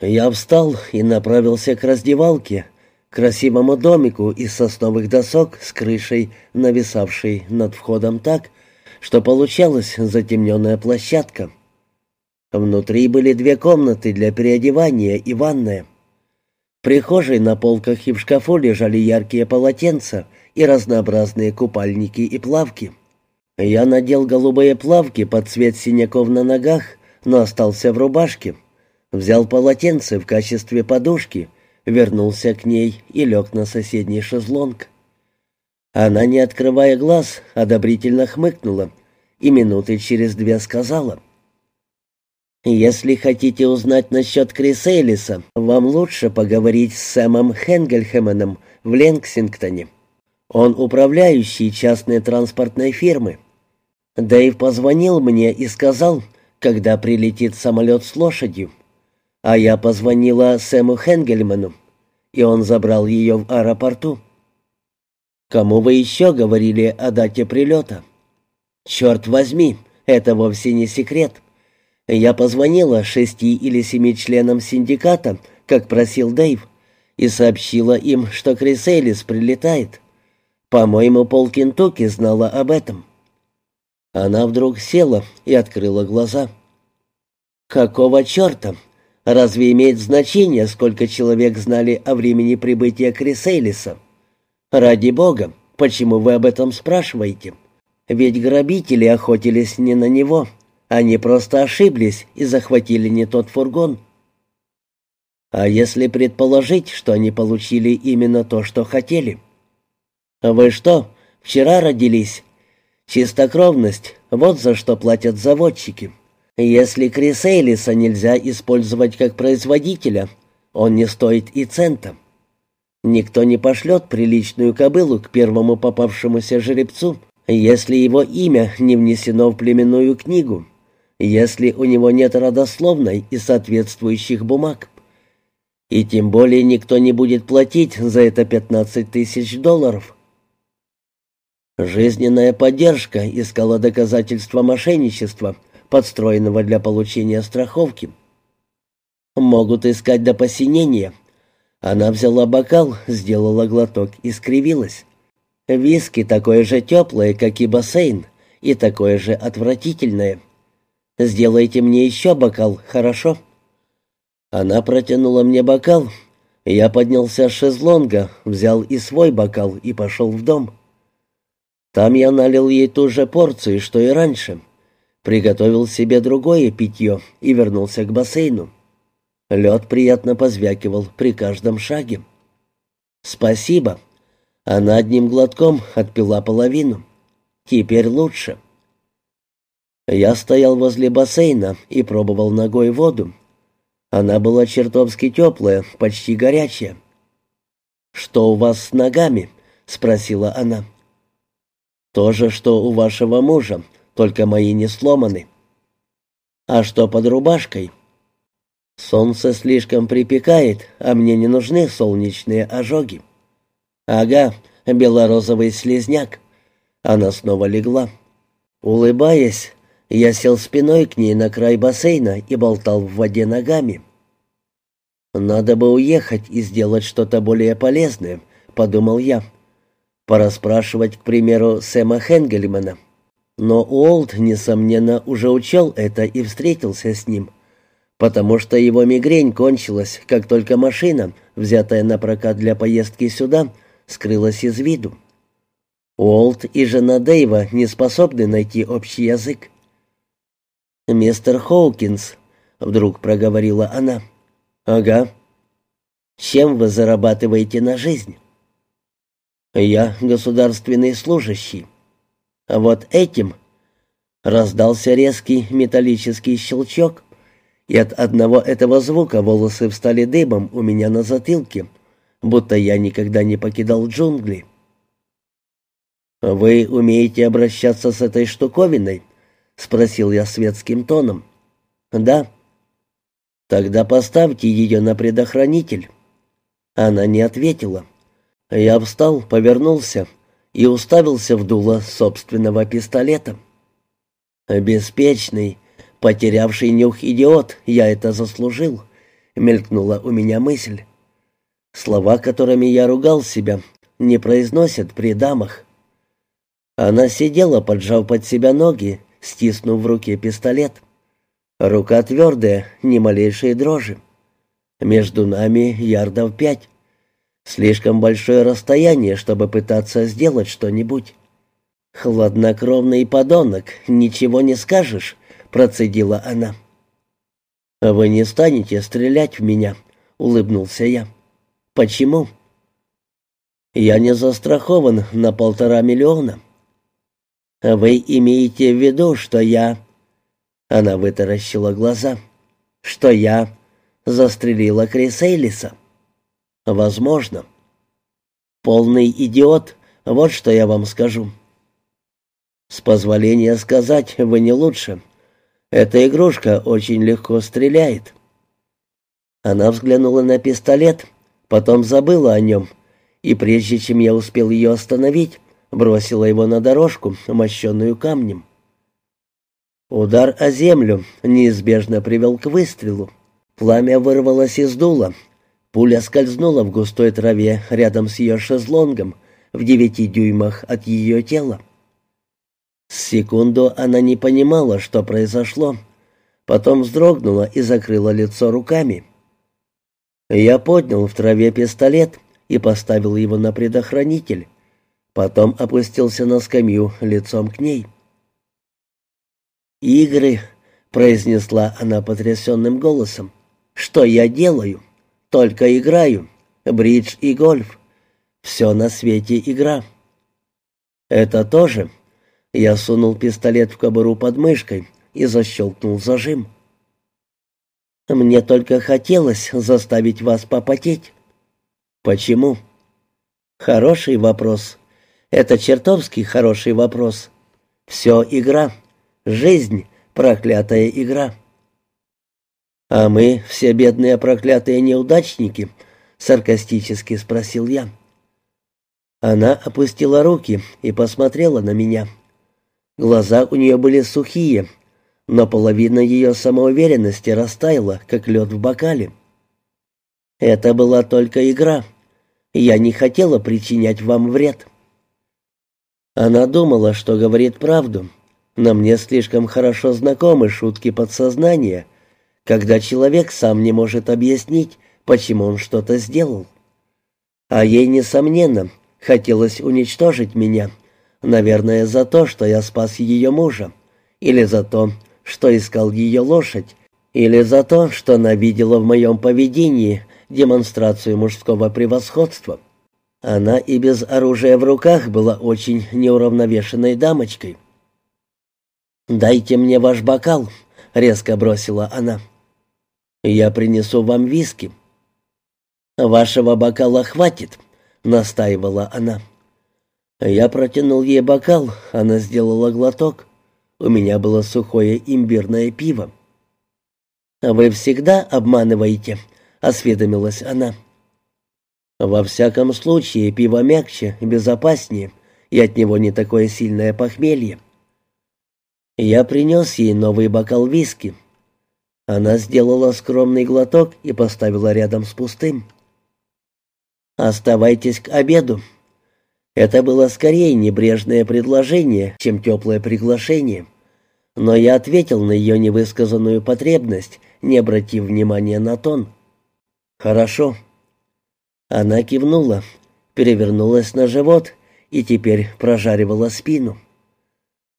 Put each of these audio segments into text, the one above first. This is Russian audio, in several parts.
Я встал и направился к раздевалке, красивому домику из сосновых досок с крышей, нависавшей над входом так, что получалась затемненная площадка. Внутри были две комнаты для переодевания и ванная. В прихожей на полках и в шкафу лежали яркие полотенца и разнообразные купальники и плавки. Я надел голубые плавки под цвет синяков на ногах, но остался в рубашке. Взял полотенце в качестве подушки, вернулся к ней и лег на соседний шезлонг. Она, не открывая глаз, одобрительно хмыкнула и минуты через две сказала. «Если хотите узнать насчет Криса вам лучше поговорить с Сэмом Хенгельхеменом в Ленксингтоне. Он управляющий частной транспортной фирмы. Дэйв позвонил мне и сказал, когда прилетит самолет с лошадью. А я позвонила Сэму Хенгельману, и он забрал ее в аэропорту. Кому вы еще говорили о дате прилета? Черт возьми, это вовсе не секрет. Я позвонила шести или семи членам синдиката, как просил Дэйв, и сообщила им, что Крис Эллис прилетает. По-моему, пол Кентукки знала об этом. Она вдруг села и открыла глаза. «Какого черта? Разве имеет значение, сколько человек знали о времени прибытия Крисейлиса? Ради бога, почему вы об этом спрашиваете? Ведь грабители охотились не на него, они просто ошиблись и захватили не тот фургон. А если предположить, что они получили именно то, что хотели? Вы что, вчера родились? Чистокровность — вот за что платят заводчики. Если Крис Эйлиса нельзя использовать как производителя, он не стоит и цента. Никто не пошлет приличную кобылу к первому попавшемуся жеребцу, если его имя не внесено в племенную книгу, если у него нет родословной и соответствующих бумаг. И тем более никто не будет платить за это 15 тысяч долларов. Жизненная поддержка искала доказательства мошенничества – подстроенного для получения страховки. Могут искать до посинения. Она взяла бокал, сделала глоток и скривилась. Виски такое же теплое, как и бассейн, и такое же отвратительное. Сделайте мне еще бокал, хорошо?» Она протянула мне бокал. Я поднялся с шезлонга, взял и свой бокал и пошел в дом. Там я налил ей ту же порцию, что и раньше — Приготовил себе другое питье и вернулся к бассейну. Лед приятно позвякивал при каждом шаге. «Спасибо». Она одним глотком отпила половину. «Теперь лучше». Я стоял возле бассейна и пробовал ногой воду. Она была чертовски теплая, почти горячая. «Что у вас с ногами?» — спросила она. «То же, что у вашего мужа», только мои не сломаны. А что под рубашкой? Солнце слишком припекает, а мне не нужны солнечные ожоги. Ага, белорозовый слезняк. Она снова легла. Улыбаясь, я сел спиной к ней на край бассейна и болтал в воде ногами. «Надо бы уехать и сделать что-то более полезное», — подумал я. «Пора спрашивать, к примеру, Сэма Хенгельмана». Но Уолт, несомненно, уже учел это и встретился с ним, потому что его мигрень кончилась, как только машина, взятая на прокат для поездки сюда, скрылась из виду. Уолт и жена Дэйва не способны найти общий язык. «Мистер Хоукинс», — вдруг проговорила она. «Ага. Чем вы зарабатываете на жизнь?» «Я государственный служащий». Вот этим раздался резкий металлический щелчок, и от одного этого звука волосы встали дыбом у меня на затылке, будто я никогда не покидал джунгли. «Вы умеете обращаться с этой штуковиной?» — спросил я светским тоном. «Да». «Тогда поставьте ее на предохранитель». Она не ответила. Я встал, повернулся и уставился в дуло собственного пистолета. Беспечный, потерявший нюх идиот, я это заслужил. мелькнула у меня мысль. Слова, которыми я ругал себя, не произносят при дамах. Она сидела, поджав под себя ноги, стиснув в руке пистолет. Рука твердая, ни малейшей дрожи. Между нами ярдов пять. Слишком большое расстояние, чтобы пытаться сделать что-нибудь. «Хладнокровный подонок, ничего не скажешь», — процедила она. «Вы не станете стрелять в меня», — улыбнулся я. «Почему?» «Я не застрахован на полтора миллиона». «Вы имеете в виду, что я...» Она вытаращила глаза. «Что я застрелила Крис Эйлиса?» «Возможно». «Полный идиот, вот что я вам скажу». «С позволения сказать, вы не лучше. Эта игрушка очень легко стреляет». Она взглянула на пистолет, потом забыла о нем, и прежде чем я успел ее остановить, бросила его на дорожку, мощенную камнем. Удар о землю неизбежно привел к выстрелу. Пламя вырвалось из дула. Пуля скользнула в густой траве рядом с ее шезлонгом, в девяти дюймах от ее тела. С секунду она не понимала, что произошло. Потом вздрогнула и закрыла лицо руками. Я поднял в траве пистолет и поставил его на предохранитель. Потом опустился на скамью лицом к ней. «Игры», — произнесла она потрясенным голосом. «Что я делаю? Только играю. Бридж и гольф. Все на свете игра». «Это тоже?» Я сунул пистолет в кобуру под мышкой и защелкнул зажим. «Мне только хотелось заставить вас попотеть». «Почему?» «Хороший вопрос. Это чертовски хороший вопрос. Все игра». Жизнь — проклятая игра. «А мы все бедные проклятые неудачники?» — саркастически спросил я. Она опустила руки и посмотрела на меня. Глаза у нее были сухие, но половина ее самоуверенности растаяла, как лед в бокале. «Это была только игра. Я не хотела причинять вам вред». Она думала, что говорит правду, но мне слишком хорошо знакомы шутки подсознания, когда человек сам не может объяснить, почему он что-то сделал. А ей, несомненно, хотелось уничтожить меня, наверное, за то, что я спас ее мужа, или за то, что искал ее лошадь, или за то, что она видела в моем поведении демонстрацию мужского превосходства. Она и без оружия в руках была очень неуравновешенной дамочкой. «Дайте мне ваш бокал», — резко бросила она. «Я принесу вам виски». «Вашего бокала хватит», — настаивала она. Я протянул ей бокал, она сделала глоток. У меня было сухое имбирное пиво. «Вы всегда обманываете», — осведомилась она. «Во всяком случае, пиво мягче, безопаснее, и от него не такое сильное похмелье. Я принес ей новый бокал виски. Она сделала скромный глоток и поставила рядом с пустым. «Оставайтесь к обеду». Это было скорее небрежное предложение, чем теплое приглашение. Но я ответил на ее невысказанную потребность, не обратив внимания на тон. «Хорошо». Она кивнула, перевернулась на живот и теперь прожаривала спину.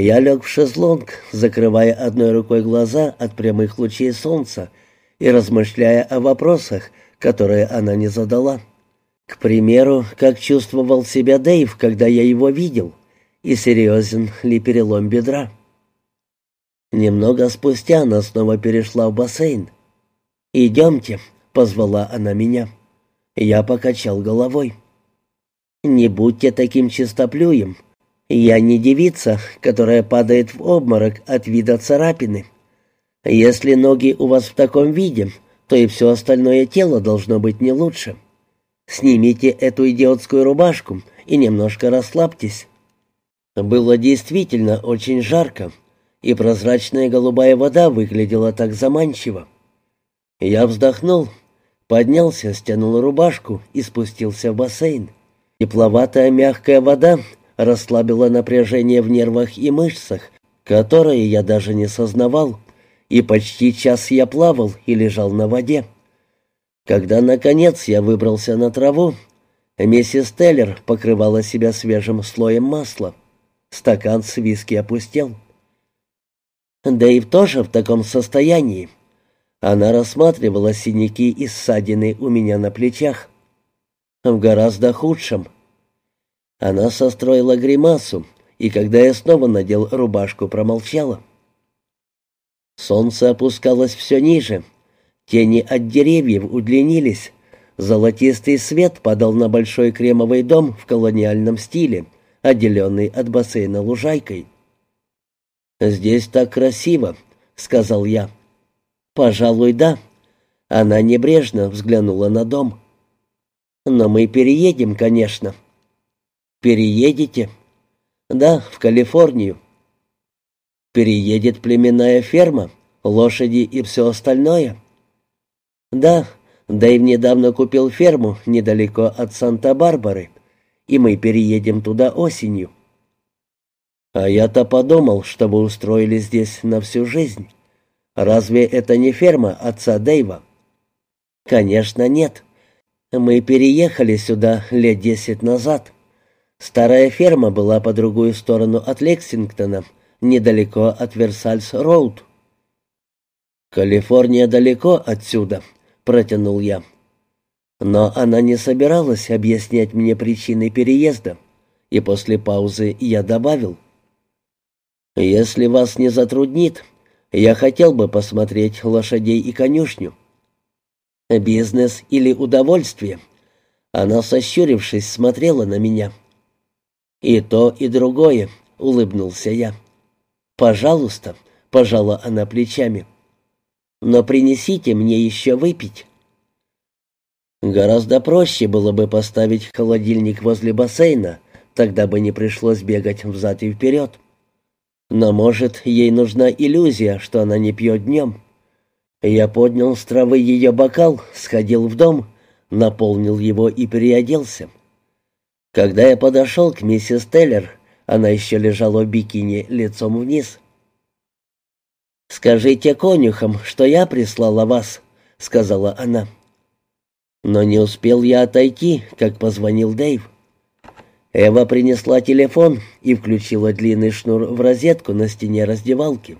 Я лег в шезлонг, закрывая одной рукой глаза от прямых лучей солнца и размышляя о вопросах, которые она не задала. К примеру, как чувствовал себя Дэйв, когда я его видел, и серьезен ли перелом бедра. Немного спустя она снова перешла в бассейн. «Идемте», — позвала она меня. Я покачал головой. «Не будьте таким чистоплюем», я не девица, которая падает в обморок от вида царапины. Если ноги у вас в таком виде, то и все остальное тело должно быть не лучше. Снимите эту идиотскую рубашку и немножко расслабьтесь. Было действительно очень жарко, и прозрачная голубая вода выглядела так заманчиво. Я вздохнул поднялся, стянул рубашку и спустился в бассейн. Тепловатая мягкая вода расслабила напряжение в нервах и мышцах, которые я даже не сознавал, и почти час я плавал и лежал на воде. Когда, наконец, я выбрался на траву, миссис Теллер покрывала себя свежим слоем масла. Стакан с виски опустел. Дэйв тоже в таком состоянии. Она рассматривала синяки и ссадины у меня на плечах. В гораздо худшем. Она состроила гримасу, и когда я снова надел рубашку, промолчала. Солнце опускалось все ниже. Тени от деревьев удлинились. Золотистый свет падал на большой кремовый дом в колониальном стиле, отделенный от бассейна лужайкой. «Здесь так красиво», — сказал я. «Пожалуй, да». Она небрежно взглянула на дом. «Но мы переедем, конечно». «Переедете?» «Да, в Калифорнию». «Переедет племенная ферма, лошади и все остальное?» «Да, Дэйв недавно купил ферму недалеко от Санта-Барбары, и мы переедем туда осенью». «А я-то подумал, что вы устроили здесь на всю жизнь. Разве это не ферма отца Дэйва?» «Конечно, нет. Мы переехали сюда лет десять назад. Старая ферма была по другую сторону от Лексингтона, недалеко от Версальс-Роуд». «Калифорния далеко отсюда», — протянул я. Но она не собиралась объяснять мне причины переезда, и после паузы я добавил — «Если вас не затруднит, я хотел бы посмотреть лошадей и конюшню». «Бизнес или удовольствие?» Она, сощурившись, смотрела на меня. «И то, и другое», — улыбнулся я. «Пожалуйста», — пожала она плечами. «Но принесите мне еще выпить». Гораздо проще было бы поставить холодильник возле бассейна, тогда бы не пришлось бегать взад и вперед. Но, может, ей нужна иллюзия, что она не пьет днем. Я поднял с травы ее бокал, сходил в дом, наполнил его и переоделся. Когда я подошел к миссис Теллер, она еще лежала в бикини лицом вниз. «Скажите конюхам, что я прислала вас», — сказала она. Но не успел я отойти, как позвонил Дэйв. Эва принесла телефон и включила длинный шнур в розетку на стене раздевалки.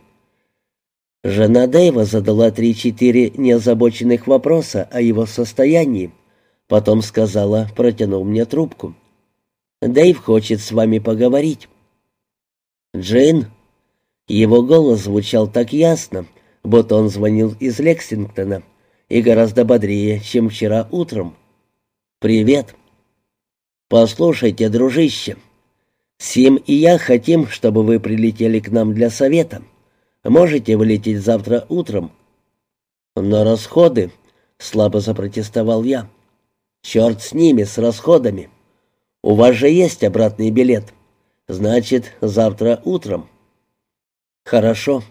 Жена Дэйва задала три-четыре неозабоченных вопроса о его состоянии, потом сказала, протянув мне трубку. «Дэйв хочет с вами поговорить». «Джин?» Его голос звучал так ясно, будто он звонил из Лексингтона, и гораздо бодрее, чем вчера утром. «Привет». «Послушайте, дружище, Сим и я хотим, чтобы вы прилетели к нам для совета. Можете вылететь завтра утром?» «На расходы», — слабо запротестовал я. «Черт с ними, с расходами. У вас же есть обратный билет. Значит, завтра утром». «Хорошо.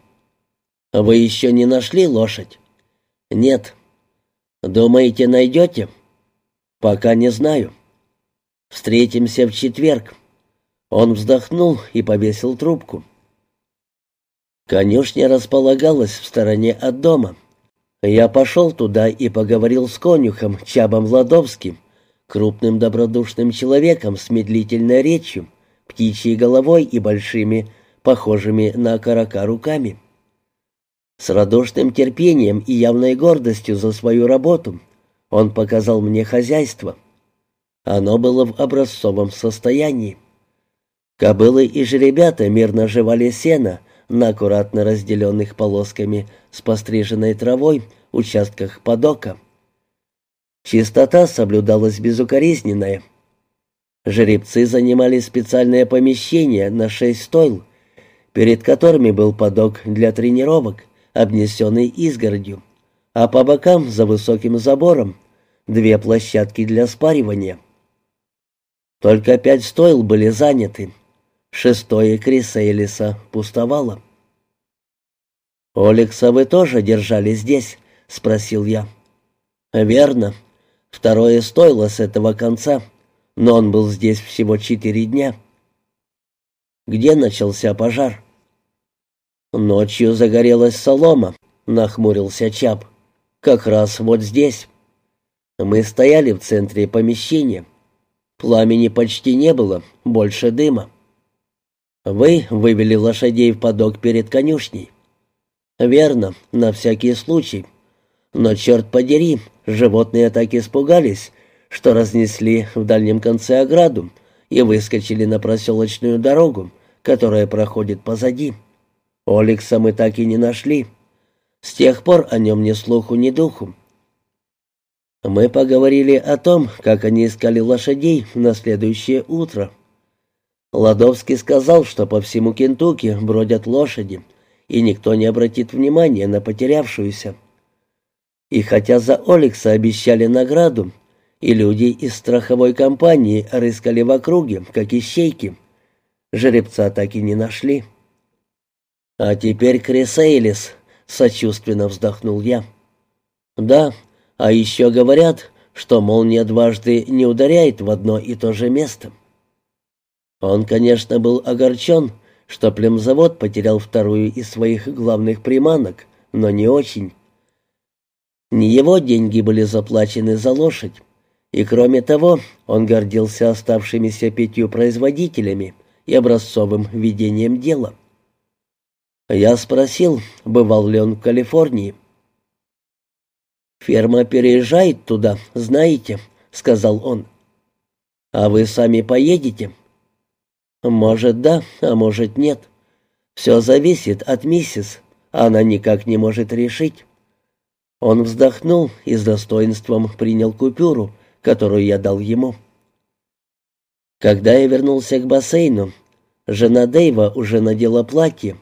Вы еще не нашли лошадь?» «Нет». «Думаете, найдете?» «Пока не знаю». Встретимся в четверг». Он вздохнул и повесил трубку. Конюшня располагалась в стороне от дома. Я пошел туда и поговорил с конюхом Чабом Ладовским, крупным добродушным человеком с медлительной речью, птичьей головой и большими, похожими на карака руками. С радушным терпением и явной гордостью за свою работу он показал мне хозяйство — оно было в образцовом состоянии. Кобылы и жеребята мирно жевали сено на аккуратно разделенных полосками с постриженной травой участках подока. Чистота соблюдалась безукоризненная. Жеребцы занимали специальное помещение на шесть стойл, перед которыми был подок для тренировок, обнесенный изгородью, а по бокам за высоким забором две площадки для спаривания. Только пять стойл были заняты. Шестое Крисейлиса пустовало. «Олекса вы тоже держали здесь?» — спросил я. «Верно. Второе стоило с этого конца, но он был здесь всего четыре дня». «Где начался пожар?» «Ночью загорелась солома», — нахмурился Чап. «Как раз вот здесь». Мы стояли в центре помещения. Пламени почти не было, больше дыма. Вы вывели лошадей в подок перед конюшней. Верно, на всякий случай. Но, черт подери, животные так испугались, что разнесли в дальнем конце ограду и выскочили на проселочную дорогу, которая проходит позади. Оликса мы так и не нашли. С тех пор о нем ни слуху, ни духу. Мы поговорили о том, как они искали лошадей на следующее утро. Ладовский сказал, что по всему Кентукки бродят лошади, и никто не обратит внимания на потерявшуюся. И хотя за Оликса обещали награду, и люди из страховой компании рыскали в округе, как ищейки, жеребца так и не нашли. «А теперь Крисейлис», — сочувственно вздохнул я. «Да, а еще говорят, что молния дважды не ударяет в одно и то же место». Он, конечно, был огорчен, что племзавод потерял вторую из своих главных приманок, но не очень. Не его деньги были заплачены за лошадь, и кроме того, он гордился оставшимися пятью производителями и образцовым ведением дела. Я спросил, бывал ли он в Калифорнии. «Ферма переезжает туда, знаете», — сказал он. «А вы сами поедете?» «Может, да, а может, нет. Все зависит от миссис. Она никак не может решить». Он вздохнул и с достоинством принял купюру, которую я дал ему. Когда я вернулся к бассейну, жена Дэйва уже надела платье,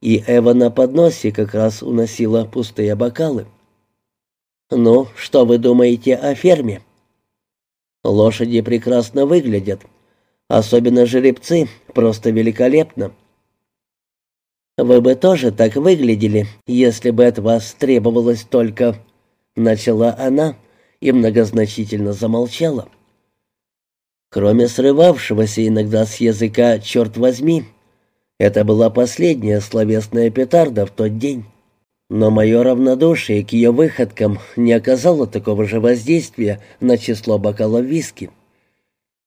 и Эва на подносе как раз уносила пустые бокалы. «Ну, что вы думаете о ферме?» «Лошади прекрасно выглядят», Особенно жеребцы, просто великолепно. Вы бы тоже так выглядели, если бы от вас требовалось только... Начала она и многозначительно замолчала. Кроме срывавшегося иногда с языка «черт возьми», это была последняя словесная петарда в тот день. Но мое равнодушие к ее выходкам не оказало такого же воздействия на число бокалов виски.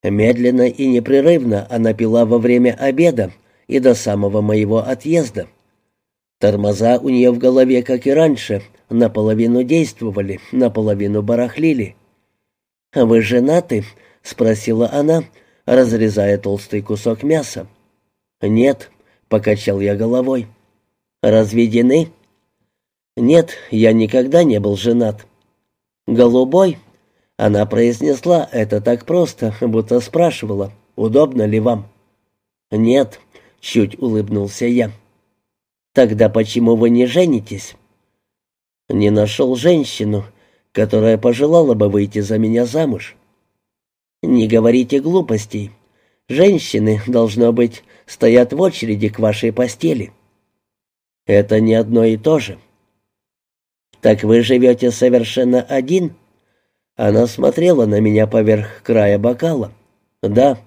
Медленно и непрерывно она пила во время обеда и до самого моего отъезда. Тормоза у нее в голове, как и раньше, наполовину действовали, наполовину барахлили. «Вы женаты?» — спросила она, разрезая толстый кусок мяса. «Нет», — покачал я головой. «Разведены?» «Нет, я никогда не был женат». «Голубой?» Она произнесла это так просто, будто спрашивала, удобно ли вам. «Нет», — чуть улыбнулся я. «Тогда почему вы не женитесь?» «Не нашел женщину, которая пожелала бы выйти за меня замуж». «Не говорите глупостей. Женщины, должно быть, стоят в очереди к вашей постели». «Это не одно и то же». «Так вы живете совершенно один?» Она смотрела на меня поверх края бокала. «Да.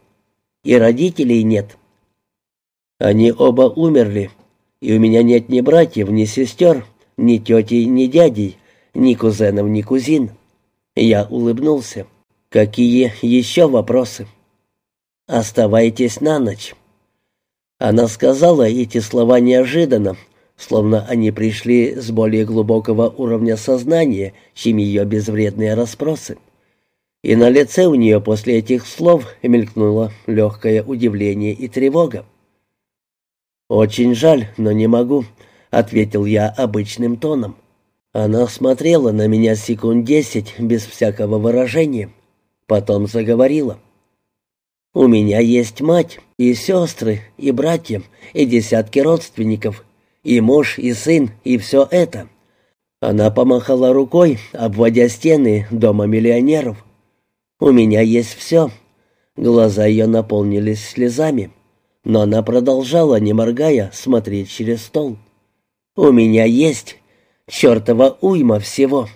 И родителей нет». «Они оба умерли, и у меня нет ни братьев, ни сестер, ни тети, ни дядей, ни кузенов, ни кузин». Я улыбнулся. «Какие еще вопросы?» «Оставайтесь на ночь». Она сказала эти слова неожиданно, словно они пришли с более глубокого уровня сознания, чем ее безвредные расспросы. И на лице у нее после этих слов мелькнуло легкое удивление и тревога. «Очень жаль, но не могу», — ответил я обычным тоном. Она смотрела на меня секунд десять без всякого выражения. Потом заговорила. «У меня есть мать, и сестры, и братья, и десятки родственников, и муж, и сын, и все это. Она помахала рукой, обводя стены дома миллионеров. «У меня есть все». Глаза ее наполнились слезами, но она продолжала, не моргая, смотреть через стол. «У меня есть чертова уйма всего».